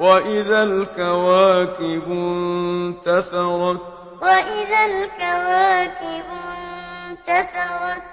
وَإِذَا الْكَوَاكِبُ انتَثَرَتْ. وَإِذَا الْكَوَاكِبُ انتَثَرَتْ.